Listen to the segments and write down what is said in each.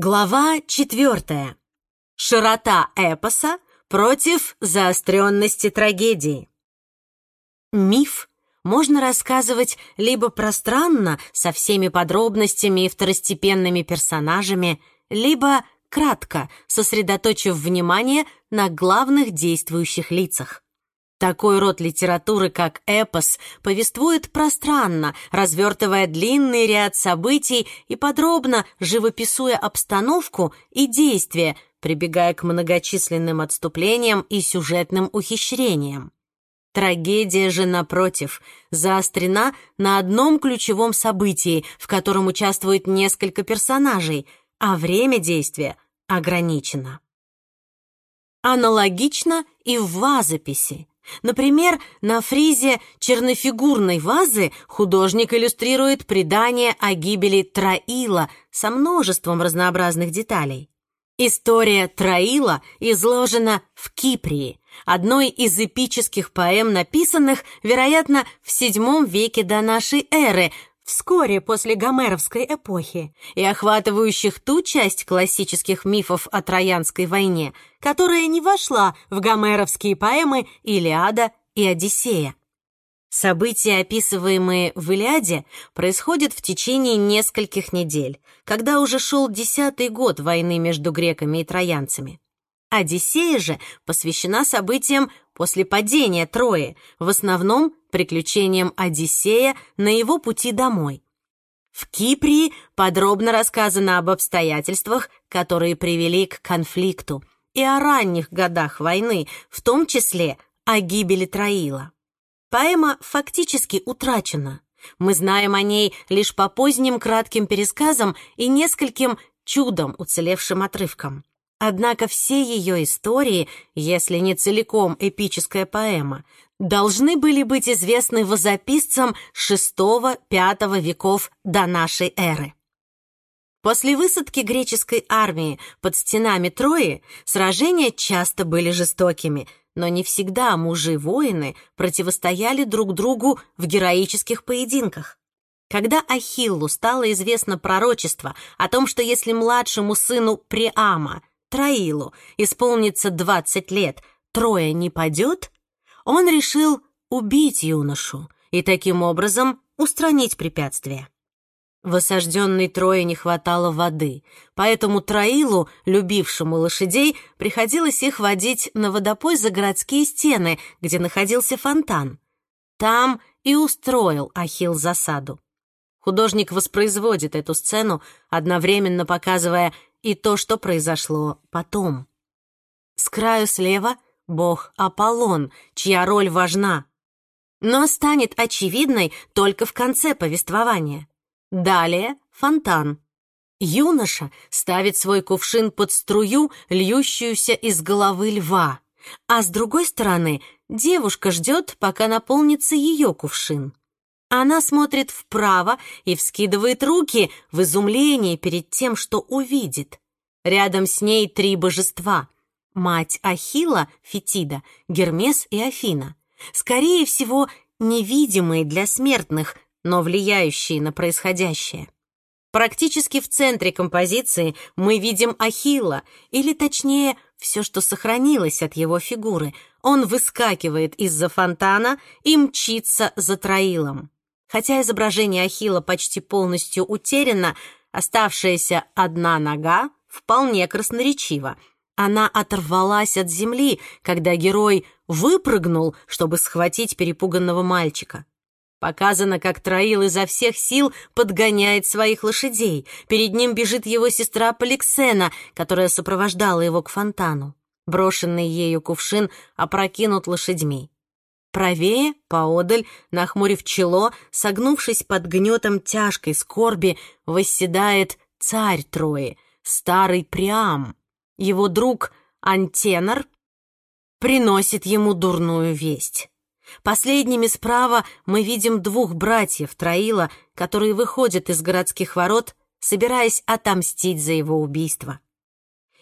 Глава четвертая. Широта эпоса против заостренности трагедии. Миф можно рассказывать либо пространно, со всеми подробностями и второстепенными персонажами, либо кратко, сосредоточив внимание на главных действующих лицах. Такой род литературы, как эпос, повествует пространно, развертывая длинный ряд событий и подробно живописуя обстановку и действия, прибегая к многочисленным отступлениям и сюжетным ухищрениям. Трагедия же, напротив, заострена на одном ключевом событии, в котором участвует несколько персонажей, а время действия ограничено. Аналогично и в вазописи. Например, на фризе чернофигурной вазы художник иллюстрирует предание о гибели Троила со множеством разнообразных деталей. История Троила изложена в Киприи, одной из эпических поэм, написанных, вероятно, в VII веке до нашей эры, вскоре после Гомеровской эпохи и охватывающих ту часть классических мифов о Троянской войне, которая не вошла в гомеровские поэмы «Илиада» и «Одиссея». События, описываемые в «Илиаде», происходят в течение нескольких недель, когда уже шел десятый год войны между греками и троянцами. «Одиссея» же посвящена событиям после падения Трои, в основном приключениям Одиссея на его пути домой. В Киприи подробно рассказано об обстоятельствах, которые привели к конфликту, и о ранних годах войны, в том числе о гибели Троила. Поэма фактически утрачена. Мы знаем о ней лишь по поздним кратким пересказам и нескольким чудом уцелевшим отрывкам. Однако все ее истории, если не целиком эпическая поэма, должны были быть известны возописцам VI-V веков до нашей эры. После высадки греческой армии под стенами Трои сражения часто были жестокими, но не всегда мужи-воины противостояли друг другу в героических поединках. Когда Ахиллу стало известно пророчество о том, что если младшему сыну Приама Троилу исполнится 20 лет, Троя не падет, он решил убить юношу и таким образом устранить препятствие. В осажденной Трое не хватало воды, поэтому Троилу, любившему лошадей, приходилось их водить на водопой за городские стены, где находился фонтан. Там и устроил Ахилл засаду. Художник воспроизводит эту сцену, одновременно показывая и то, что произошло потом. С краю слева — бог Аполлон, чья роль важна, но станет очевидной только в конце повествования. Далее — фонтан. Юноша ставит свой кувшин под струю, льющуюся из головы льва, а с другой стороны девушка ждет, пока наполнится ее кувшин. Она смотрит вправо и вскидывает руки в изумлении перед тем, что увидит. Рядом с ней три божества. Мать Ахила, Фетида, Гермес и Афина. Скорее всего, невидимые для смертных, но влияющие на происходящее. Практически в центре композиции мы видим Ахилла, или точнее, все, что сохранилось от его фигуры. Он выскакивает из-за фонтана и мчится за Троилом. Хотя изображение Ахилла почти полностью утеряно, оставшаяся одна нога вполне красноречива. Она оторвалась от земли, когда герой выпрыгнул, чтобы схватить перепуганного мальчика. Показано, как Троил изо всех сил подгоняет своих лошадей. Перед ним бежит его сестра Поликсена, которая сопровождала его к фонтану. Брошенный ею кувшин опрокинут лошадьми. Правее, поодаль, нахмурив чело, согнувшись под гнетом тяжкой скорби, восседает царь Трои, старый Приам. Его друг Антенор приносит ему дурную весть. Последними справа мы видим двух братьев Троила, которые выходят из городских ворот, собираясь отомстить за его убийство.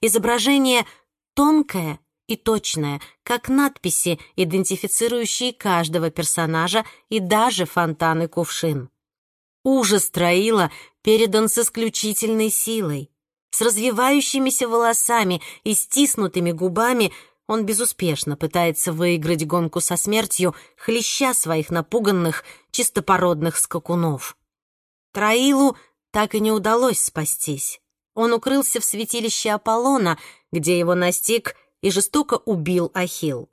Изображение тонкое и точная, как надписи, идентифицирующие каждого персонажа и даже фонтан и кувшин. Ужас Троила передан с исключительной силой. С развивающимися волосами и стиснутыми губами он безуспешно пытается выиграть гонку со смертью, хлеща своих напуганных, чистопородных скакунов. Троилу так и не удалось спастись. Он укрылся в святилище Аполлона, где его настиг и жестоко убил Ахилл.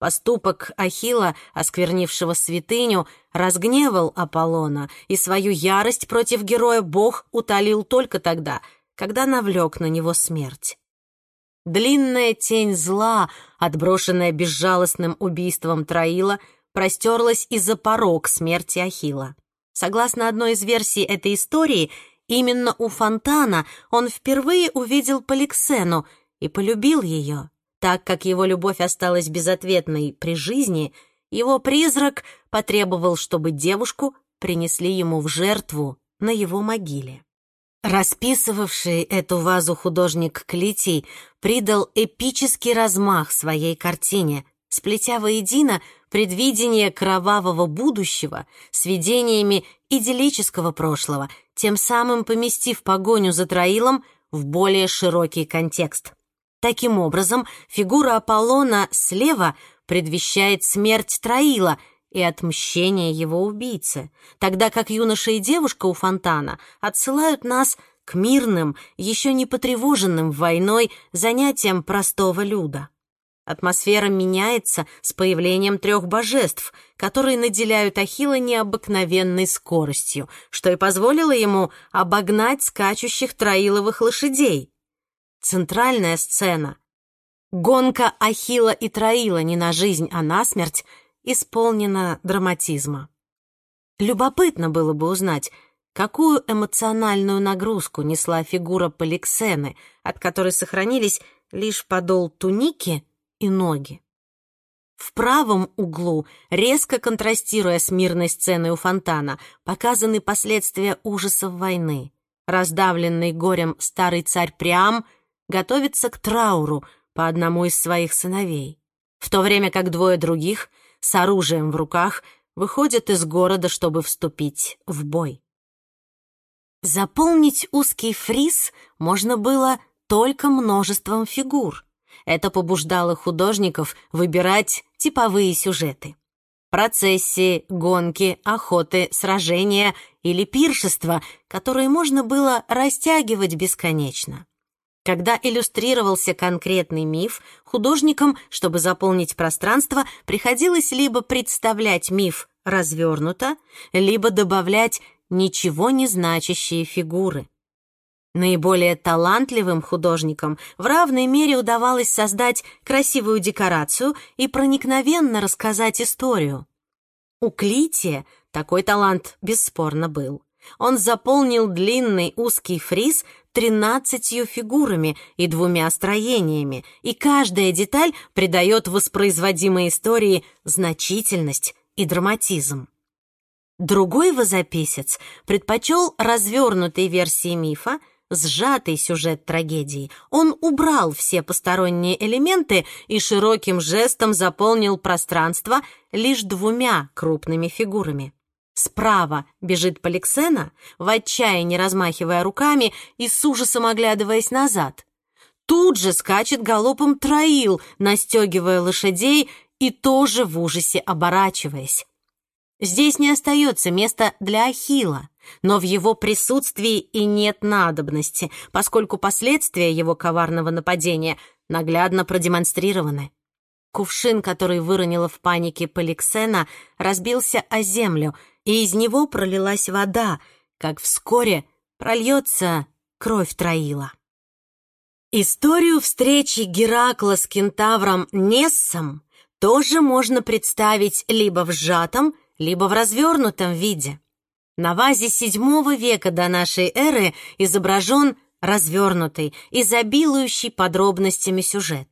Поступок Ахила, осквернившего святыню, разгневал Аполлона, и свою ярость против героя бог утолил только тогда, когда навлек на него смерть. Длинная тень зла, отброшенная безжалостным убийством Троила, простерлась и за порог смерти Ахила. Согласно одной из версий этой истории, именно у фонтана он впервые увидел Поликсену и полюбил ее. Так как его любовь осталась безответной при жизни, его призрак потребовал, чтобы девушку принесли ему в жертву на его могиле. Расписывавший эту вазу художник Клитий придал эпический размах своей картине, сплетя воедино предвидение кровавого будущего с видениями идиллического прошлого, тем самым поместив погоню за Троилом в более широкий контекст. Таким образом, фигура Аполлона слева предвещает смерть Троила и отмщение его убийцы, тогда как юноша и девушка у фонтана отсылают нас к мирным, еще не потревоженным войной занятиям простого люда. Атмосфера меняется с появлением трех божеств, которые наделяют Ахилла необыкновенной скоростью, что и позволило ему обогнать скачущих троиловых лошадей. Центральная сцена. Гонка Ахила и Троила не на жизнь, а на смерть исполнена драматизма. Любопытно было бы узнать, какую эмоциональную нагрузку несла фигура Поликсены, от которой сохранились лишь подол туники и ноги. В правом углу, резко контрастируя с мирной сценой у фонтана, показаны последствия ужасов войны. Раздавленный горем старый царь Приам — готовится к трауру по одному из своих сыновей, в то время как двое других с оружием в руках выходят из города, чтобы вступить в бой. Заполнить узкий фриз можно было только множеством фигур. Это побуждало художников выбирать типовые сюжеты. Процессии, гонки, охоты, сражения или пиршества, которые можно было растягивать бесконечно. Когда иллюстрировался конкретный миф, художникам, чтобы заполнить пространство, приходилось либо представлять миф развернуто, либо добавлять ничего не значащие фигуры. Наиболее талантливым художникам в равной мере удавалось создать красивую декорацию и проникновенно рассказать историю. У Клития такой талант бесспорно был. Он заполнил длинный узкий фриз тринадцатью фигурами и двумя строениями, и каждая деталь придает воспроизводимой истории значительность и драматизм. Другой возописец предпочел развернутой версии мифа, сжатый сюжет трагедии. Он убрал все посторонние элементы и широким жестом заполнил пространство лишь двумя крупными фигурами. Справа бежит Поликсена, в отчаянии размахивая руками и с ужасом оглядываясь назад. Тут же скачет галопом Троил, настегивая лошадей и тоже в ужасе оборачиваясь. Здесь не остается места для Ахила, но в его присутствии и нет надобности, поскольку последствия его коварного нападения наглядно продемонстрированы. Кувшин, который выронила в панике Поликсена, разбился о землю — и из него пролилась вода, как вскоре прольется кровь Троила. Историю встречи Геракла с кентавром Нессом тоже можно представить либо в сжатом, либо в развернутом виде. На вазе VII века до нашей эры изображен развернутый, изобилующий подробностями сюжет.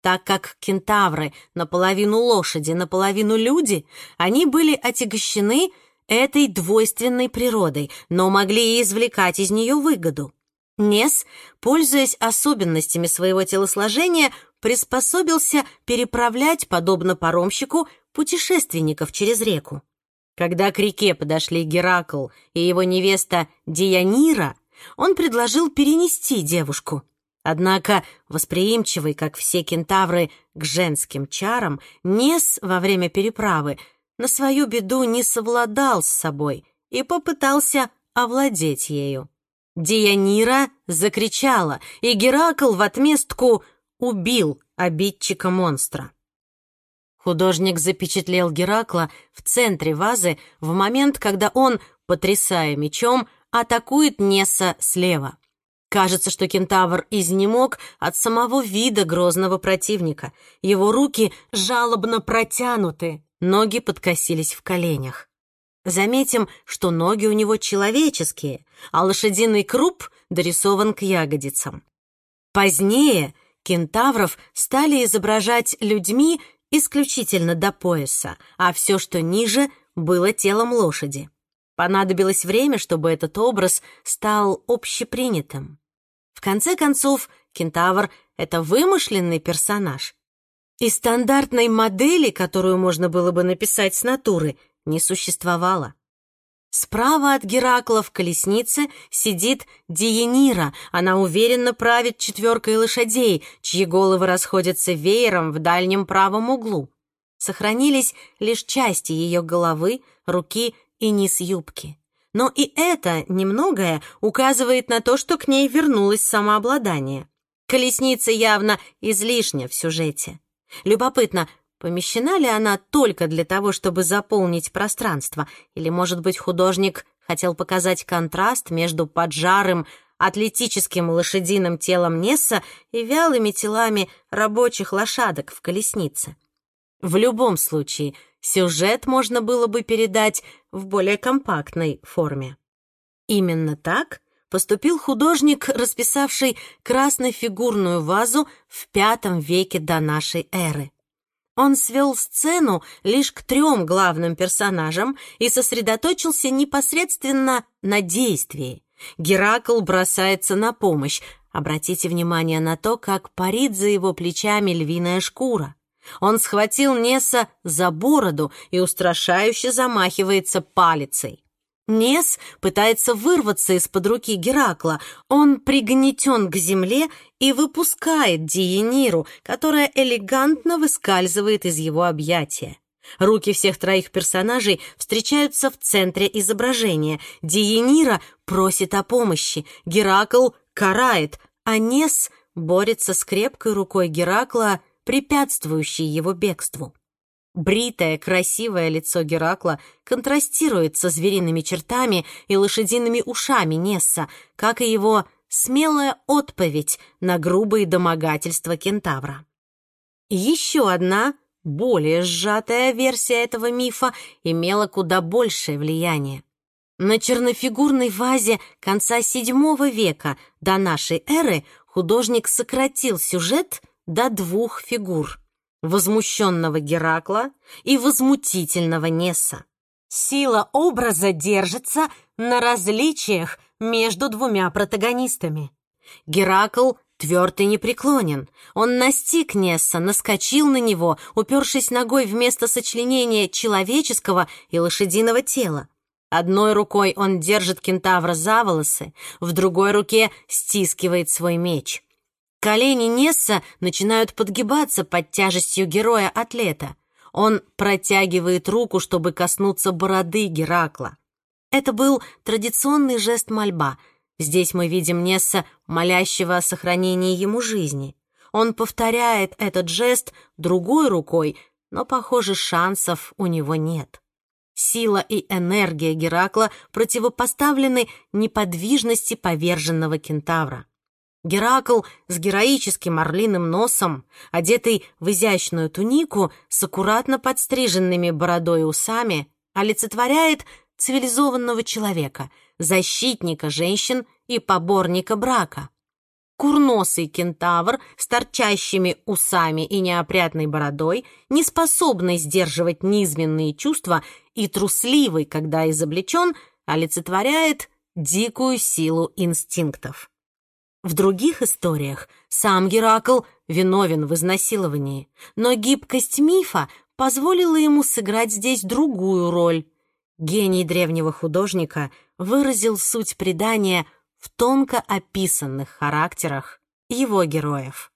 Так как кентавры наполовину лошади, наполовину люди, они были отягощены этой двойственной природой, но могли и извлекать из нее выгоду. Нес, пользуясь особенностями своего телосложения, приспособился переправлять, подобно паромщику, путешественников через реку. Когда к реке подошли Геракл и его невеста Дианира, Он предложил перенести девушку. Однако, восприимчивый, как все кентавры, к женским чарам, Нес во время переправы на свою беду не совладал с собой и попытался овладеть ею. Дианира закричала, и Геракл в отместку убил обидчика монстра. Художник запечатлел Геракла в центре вазы в момент, когда он, потрясая мечом, атакует Несса слева. Кажется, что кентавр изнемог от самого вида грозного противника. Его руки жалобно протянуты, ноги подкосились в коленях. Заметим, что ноги у него человеческие, а лошадиный круп дорисован к ягодицам. Позднее кентавров стали изображать людьми исключительно до пояса, а все, что ниже, было телом лошади. Понадобилось время, чтобы этот образ стал общепринятым. В конце концов, кентавр — это вымышленный персонаж. И стандартной модели, которую можно было бы написать с натуры, не существовало. Справа от Геракла в колеснице сидит Диенира. Она уверенно правит четверкой лошадей, чьи головы расходятся веером в дальнем правом углу. Сохранились лишь части ее головы, руки и низ юбки. Но и это немногое указывает на то, что к ней вернулось самообладание. Колесница явно излишня в сюжете. Любопытно, Помещена ли она только для того, чтобы заполнить пространство? Или, может быть, художник хотел показать контраст между поджарым, атлетическим лошадиным телом Несса и вялыми телами рабочих лошадок в колеснице? В любом случае, сюжет можно было бы передать в более компактной форме. Именно так поступил художник, расписавший краснофигурную вазу в V веке до нашей эры. Он свел сцену лишь к трем главным персонажам и сосредоточился непосредственно на действии. Геракл бросается на помощь. Обратите внимание на то, как парит за его плечами львиная шкура. Он схватил Неса за бороду и устрашающе замахивается палицей. Нес пытается вырваться из-под руки Геракла. Он пригнетен к земле и выпускает Диениру, которая элегантно выскальзывает из его объятия. Руки всех троих персонажей встречаются в центре изображения. Диенира просит о помощи, Геракл карает, а Нес борется с крепкой рукой Геракла, препятствующей его бегству. Бритое, красивое лицо Геракла контрастирует со звериными чертами и лошадиными ушами Несса, как и его смелая отповедь на грубые домогательства кентавра. Еще одна, более сжатая версия этого мифа имела куда большее влияние. На чернофигурной вазе конца VII века до нашей эры художник сократил сюжет до двух фигур — возмущенного Геракла и возмутительного Несса. Сила образа держится на различиях между двумя протагонистами. Геракл тверд и непреклонен. Он настиг Несса, наскочил на него, упершись ногой вместо сочленения человеческого и лошадиного тела. Одной рукой он держит кентавра за волосы, в другой руке стискивает свой меч. Колени Несса начинают подгибаться под тяжестью героя-атлета. Он протягивает руку, чтобы коснуться бороды Геракла. Это был традиционный жест мольба. Здесь мы видим Несса, молящего о сохранении ему жизни. Он повторяет этот жест другой рукой, но, похоже, шансов у него нет. Сила и энергия Геракла противопоставлены неподвижности поверженного кентавра. Геракл с героическим орлиным носом, одетый в изящную тунику с аккуратно подстриженными бородой и усами, олицетворяет цивилизованного человека, защитника женщин и поборника брака. Курносый кентавр с торчащими усами и неопрятной бородой, не способный сдерживать низменные чувства и трусливый, когда изобличен, олицетворяет дикую силу инстинктов. В других историях сам Геракл виновен в изнасиловании, но гибкость мифа позволила ему сыграть здесь другую роль. Гений древнего художника выразил суть предания в тонко описанных характерах его героев.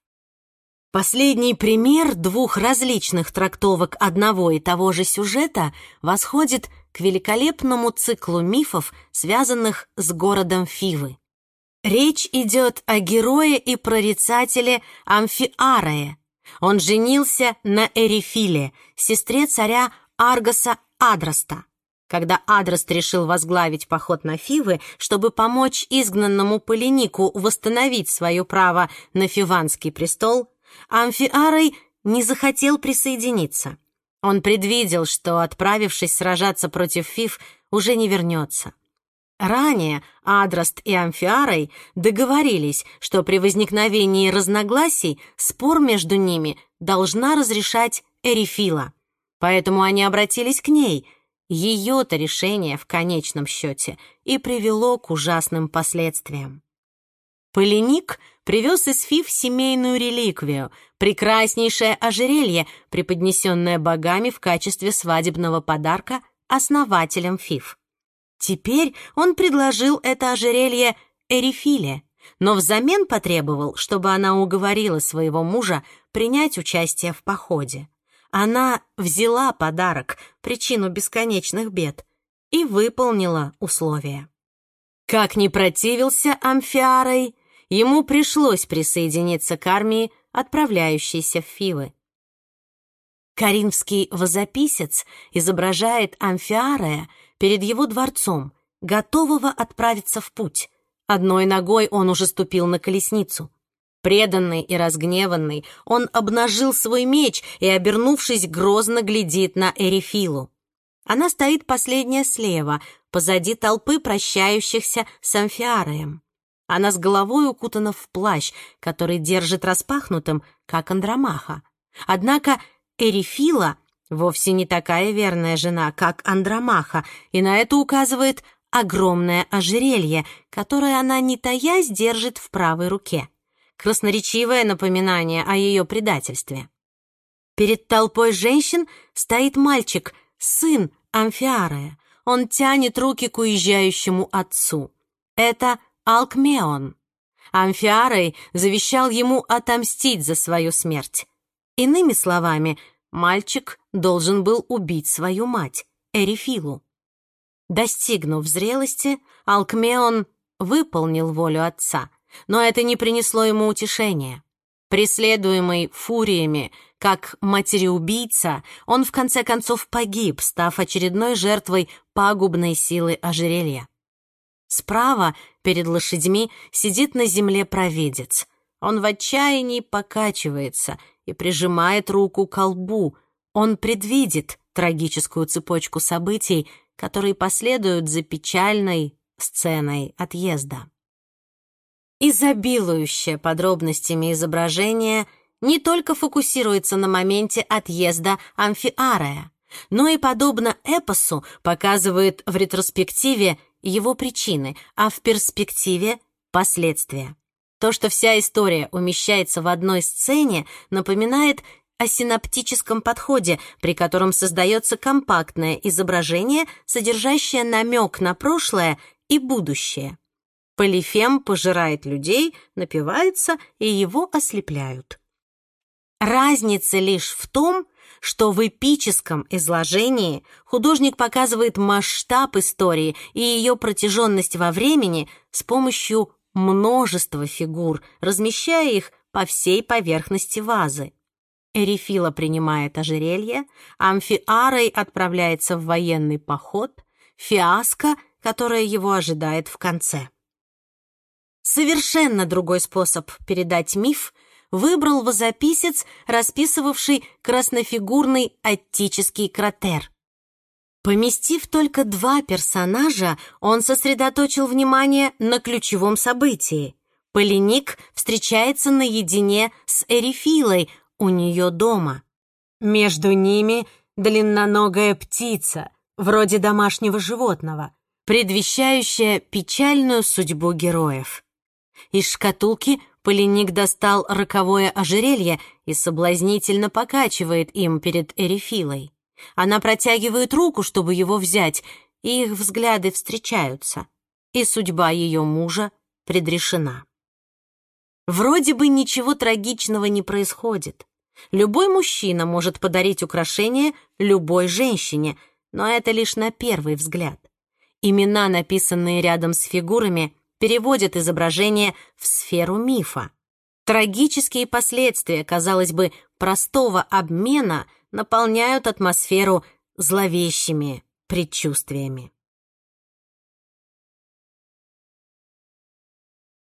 Последний пример двух различных трактовок одного и того же сюжета восходит к великолепному циклу мифов, связанных с городом Фивы. Речь идет о герое и прорицателе Амфиарае. Он женился на Эрифиле, сестре царя Аргоса Адраста. Когда Адраст решил возглавить поход на Фивы, чтобы помочь изгнанному Поленику восстановить свое право на фиванский престол, Амфиарой не захотел присоединиться. Он предвидел, что, отправившись сражаться против Фив, уже не вернется. Ранее Адраст и Амфиарой договорились, что при возникновении разногласий спор между ними должна разрешать Эрифила. Поэтому они обратились к ней. Ее-то решение в конечном счете и привело к ужасным последствиям. Полиник привез из Фив семейную реликвию, прекраснейшее ожерелье, преподнесенное богами в качестве свадебного подарка основателям Фив. Теперь он предложил это ожерелье Эрифиле, но взамен потребовал, чтобы она уговорила своего мужа принять участие в походе. Она взяла подарок, причину бесконечных бед, и выполнила условия. Как ни противился Амфиарой, ему пришлось присоединиться к армии, отправляющейся в Фивы. Каринский возописец изображает Амфиарая перед его дворцом, готового отправиться в путь. Одной ногой он уже ступил на колесницу. Преданный и разгневанный, он обнажил свой меч и, обернувшись, грозно глядит на Эрифилу. Она стоит последняя слева, позади толпы прощающихся с Амфиараем. Она с головой укутана в плащ, который держит распахнутым, как Андромаха. Однако Эрифила вовсе не такая верная жена, как Андромаха, и на это указывает огромное ожерелье, которое она, не таясь, держит в правой руке. Красноречивое напоминание о ее предательстве. Перед толпой женщин стоит мальчик, сын Амфиарая. Он тянет руки к уезжающему отцу. Это Алкмеон. Амфиарой завещал ему отомстить за свою смерть. Иными словами, мальчик должен был убить свою мать, Эрифилу. Достигнув зрелости, Алкмеон выполнил волю отца, но это не принесло ему утешения. Преследуемый фуриями, как матери-убийца, он в конце концов погиб, став очередной жертвой пагубной силы ожерелья. Справа, перед лошадьми, сидит на земле провидец. Он в отчаянии покачивается и прижимает руку к колбу. Он предвидит трагическую цепочку событий, которые последуют за печальной сценой отъезда. Изобилующее подробностями изображение не только фокусируется на моменте отъезда Амфиария, но и, подобно эпосу, показывает в ретроспективе его причины, а в перспективе — последствия. То, что вся история умещается в одной сцене, напоминает о синаптическом подходе, при котором создается компактное изображение, содержащее намек на прошлое и будущее. Полифем пожирает людей, напивается, и его ослепляют. Разница лишь в том, что в эпическом изложении художник показывает масштаб истории и ее протяженность во времени с помощью множества фигур, размещая их по всей поверхности вазы. Эрифила принимает ожерелье, Амфиарой отправляется в военный поход, фиаско, которое его ожидает в конце. Совершенно другой способ передать миф выбрал возописец, расписывавший краснофигурный аттический кратер. Поместив только два персонажа, он сосредоточил внимание на ключевом событии. Полиник встречается наедине с Эрифилой у нее дома. Между ними длинноногая птица, вроде домашнего животного, предвещающая печальную судьбу героев. Из шкатулки Полиник достал роковое ожерелье и соблазнительно покачивает им перед Эрифилой. Она протягивает руку, чтобы его взять, и их взгляды встречаются. И судьба ее мужа предрешена. Вроде бы ничего трагичного не происходит. Любой мужчина может подарить украшение любой женщине, но это лишь на первый взгляд. Имена, написанные рядом с фигурами, переводят изображение в сферу мифа. Трагические последствия, казалось бы, простого обмена наполняют атмосферу зловещими предчувствиями.